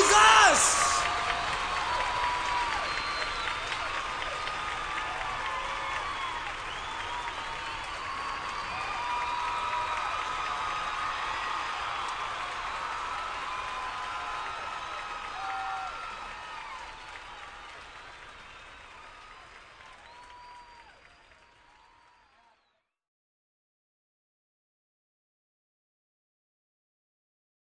Jesus!